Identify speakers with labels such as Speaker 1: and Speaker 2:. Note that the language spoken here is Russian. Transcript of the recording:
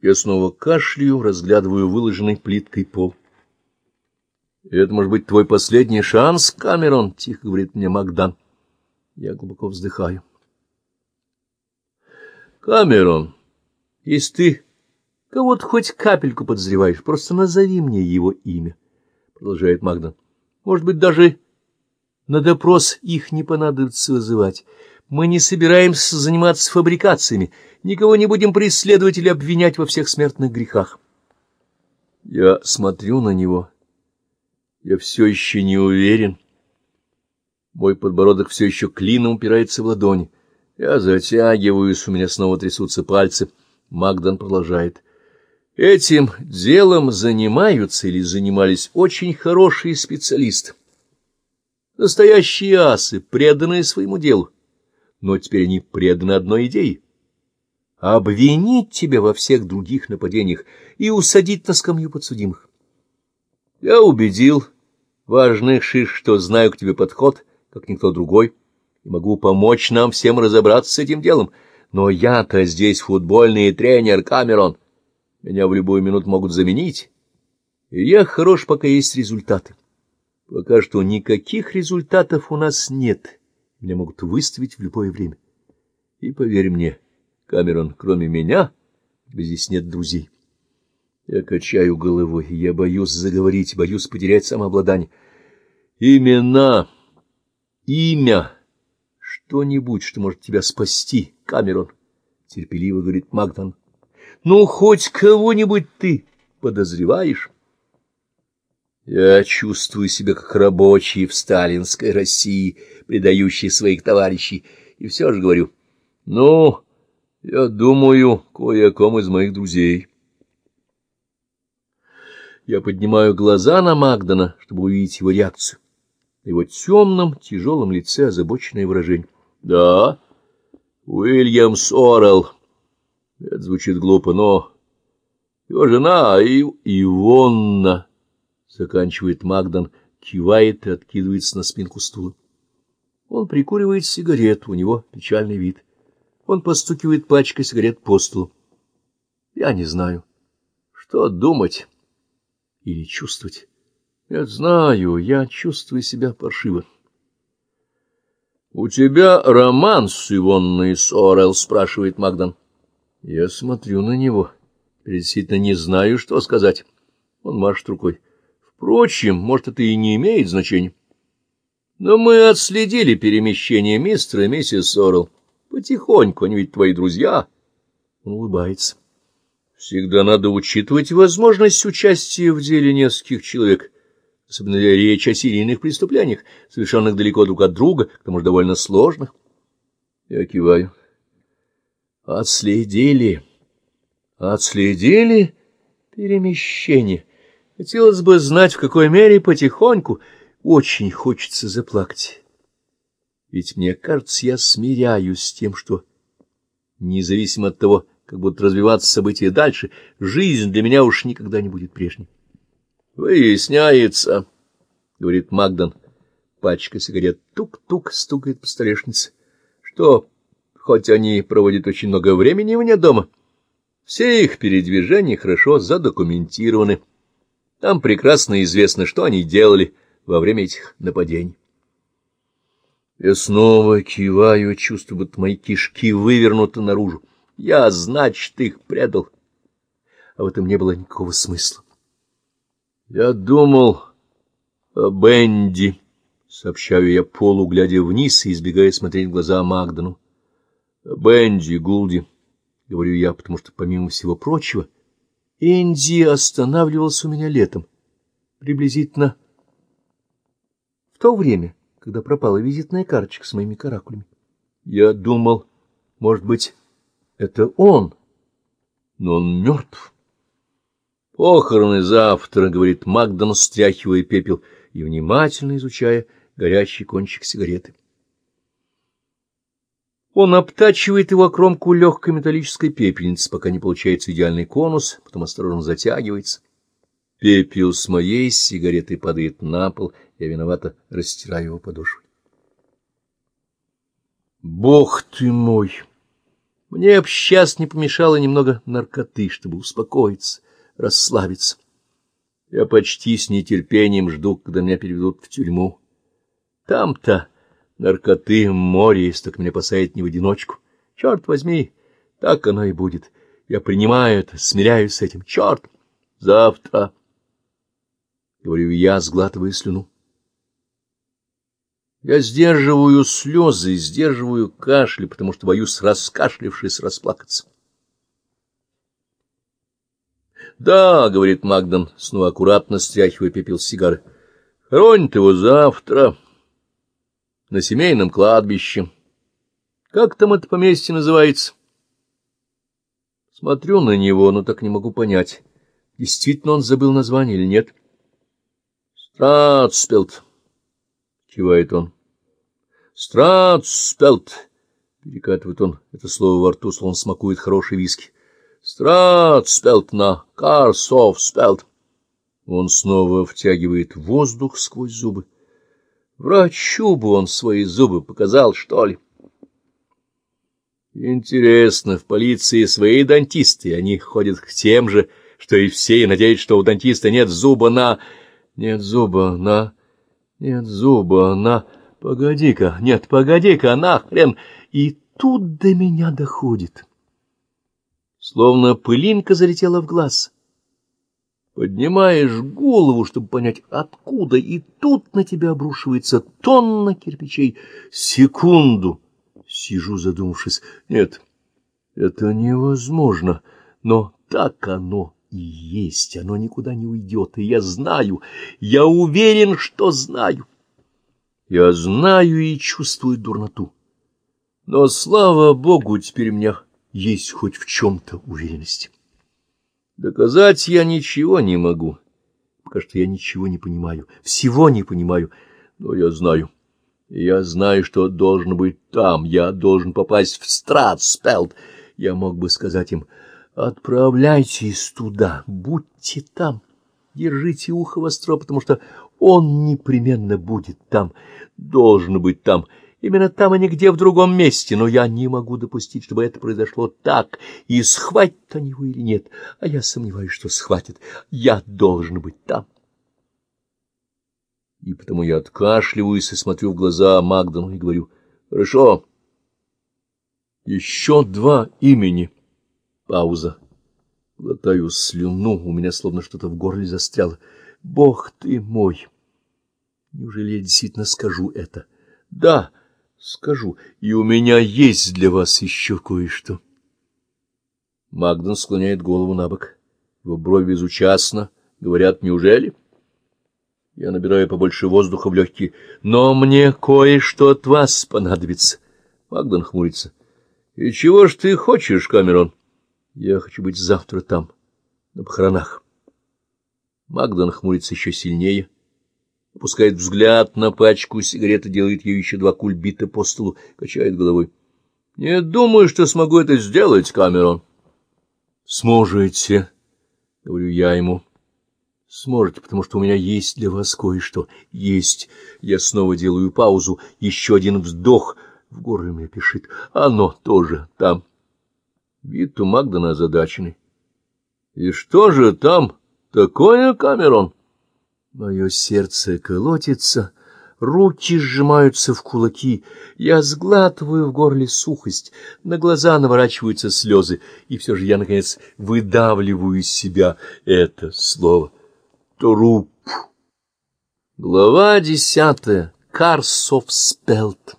Speaker 1: Я снова кашляю, разглядываю выложенный плиткой пол. «Это, может быть, твой последний шанс, Камерон?» — тихо говорит мне Магдан. Я глубоко вздыхаю. «Камерон, если ты кого-то хоть капельку подозреваешь, просто назови мне его имя», — продолжает Магдан. «Может быть, даже на допрос их не понадобится вызывать. Мы не собираемся заниматься фабрикациями, никого не будем преследовать или обвинять во всех смертных грехах». Я смотрю на него я все еще не уверен. Мой подбородок все еще клином упирается в ладони. Я затягиваюсь, у меня снова трясутся пальцы. Магдан продолжает. Этим делом занимаются или занимались очень хорошие специалисты. Настоящие асы, преданные своему делу. Но теперь они преданы одной идее — обвинить тебя во всех других нападениях и усадить на скамью подсудимых. Я убедил важных шиш, что знаю к тебе подход, как никто другой, и могу помочь нам всем разобраться с этим делом. Но я-то здесь футбольный тренер Камерон. Меня в любую минуту могут заменить. И я хорош, пока есть результаты. Пока что никаких результатов у нас нет. Меня могут выставить в любое время. И поверь мне, Камерон, кроме меня, здесь нет друзей. Я качаю головой, я боюсь заговорить, боюсь потерять самообладание. Имена, имя, что-нибудь, что может тебя спасти, Камерон, — терпеливо говорит Магдан. Ну, хоть кого-нибудь ты подозреваешь? Я чувствую себя как рабочий в сталинской России, предающий своих товарищей, и все же говорю, ну, я думаю кое о ком из моих друзей. Я поднимаю глаза на Магдана, чтобы увидеть его реакцию. На его темном, тяжелом лице озабоченное выражение. — Да, Уильям Сорел. Это звучит глупо, но... Его жена и... Ивонна, заканчивает Магдан, кивает и откидывается на спинку стула. Он прикуривает сигарету, у него печальный вид. Он постукивает пачкой сигарет по столу. Я не знаю, что думать или чувствовать. Я знаю, я чувствую себя паршиво. — У тебя роман с Ивонной Сорел? — спрашивает Магдан. Я смотрю на него. Действительно не знаю, что сказать. Он машет рукой. Впрочем, может, это и не имеет значения. Но мы отследили перемещение мистера и миссис Сорел. Потихоньку, они ведь твои друзья. Он улыбается. Всегда надо учитывать возможность участия в деле нескольких человек, особенно если речь о серийных преступлениях, совершенных далеко друг от друга, к тому же довольно сложных. Я киваю. Отследили. Отследили перемещение. Хотелось бы знать, в какой мере потихоньку. Очень хочется заплакать. Ведь мне кажется, я смиряюсь с тем, что, независимо от того, как будут развиваться события дальше, жизнь для меня уж никогда не будет прежней. — Выясняется, — говорит Магдан. Пачка сигарет тук-тук стукает по столешнице. — Что, хоть они проводят очень много времени вне дома, все их передвижения хорошо задокументированы. Там прекрасно известно, что они делали во время этих нападений. Я снова киваю, чувствую, будто мои кишки вывернуты наружу. Я, значит, их предал. А в этом не было никакого смысла. Я думал о Бенди, сообщаю я Полу, глядя вниз и избегая смотреть в глаза Магдану. Бенди, Гулди, говорю я, потому что, помимо всего прочего, Энди останавливался у меня летом, приблизительно в то время, когда пропала визитная карточка с моими каракулями. Я думал, может быть, это он, но он мертв. Похороны завтра, — говорит Магдан, стряхивая пепел и внимательно изучая горящий кончик сигареты. Он обтачивает его кромку легкой металлической пепельницы, пока не получается идеальный конус, потом осторожно затягивается. Пепел с моей сигаретой падает на пол, я виновато растираю его подошвой. Бог ты мой! Мне б сейчас не помешало немного наркоты, чтобы успокоиться, расслабиться. Я почти с нетерпением жду, когда меня переведут в тюрьму. Там-то наркоты море, если только меня посадят не в одиночку. Черт возьми, так оно и будет. Я принимаю это, смиряюсь с этим. Черт! Завтра, — говорю я, сглатывая слюну. Я сдерживаю слезы, сдерживаю кашель, потому что боюсь, раскашлившись, расплакаться. «Да», — говорит Магдан, снова аккуратно стряхивая пепел сигары, — «хоронят его завтра на семейном кладбище. Как там это поместье называется?» Смотрю на него, но так не могу понять, действительно он забыл название или нет. «Стратспелт», — кивает он. «Стратспелт», — перекатывает он это слово во рту, словно смакует хороший виски. «Стратспелт на Карсовспелт». Он снова втягивает воздух сквозь зубы. Врачу бы он свои зубы показал, что ли? Интересно, в полиции свои дантисты, они ходят к тем же, что и все, и надеются, что у дантиста нет зуба на... Нет зуба на... Нет зуба на... Погоди-ка, нет, погоди-ка, нахрен! И тут до меня доходит. Словно пылинка залетела в глаз. Поднимаешь голову, чтобы понять, откуда, и тут на тебя обрушивается тонна кирпичей. Секунду сижу, задумавшись. Нет, это невозможно, но так оно и есть, оно никуда не уйдет, и я знаю, я уверен, что знаю. Я знаю и чувствую дурноту. Но, слава Богу, теперь у меня есть хоть в чем-то уверенность. Доказать я ничего не могу, пока что я ничего не понимаю, всего не понимаю, но я знаю. Я знаю, что должен быть там, я должен попасть в Стратспелд. Я мог бы сказать им, отправляйтесь туда, будьте там, держите ухо востро, потому что он непременно будет там, должен быть там, именно там, а не где в другом месте, но я не могу допустить, чтобы это произошло так, и схватят они его или нет, а я сомневаюсь, что схватят, я должен быть там. И потому я откашливаюсь и смотрю в глаза Магдану и говорю, хорошо, еще два имени. Пауза. Глотаю слюну, у меня словно что-то в горле застряло. Бог ты мой! Неужели я действительно скажу это? Да, скажу, и у меня есть для вас еще кое-что. Магдан склоняет голову на бок. Его брови безучастно. Говорят, неужели? Я набираю побольше воздуха в легкие. Но мне кое-что от вас понадобится. Магдан хмурится. И чего ж ты хочешь, Камерон? Я хочу быть завтра там, на похоронах. Магдан хмурится еще сильнее, опускает взгляд на пачку сигареты, делает ей еще два кульбита по столу, качает головой. — Не думаю, что смогу это сделать, Камерон. — Сможете, — говорю я ему. — Сможете, потому что у меня есть для вас кое-что. Есть. Я снова делаю паузу, еще один вздох. В горле мне пишет. Оно тоже там. Вид у Магдана озадаченный. — И что же там? — Такое, Камерон? Мое сердце колотится, руки сжимаются в кулаки, я сглатываю в горле сухость, на глаза наворачиваются слезы, и все же я, наконец, выдавливаю из себя это слово. Труп. Глава десятая. Карсов спелт.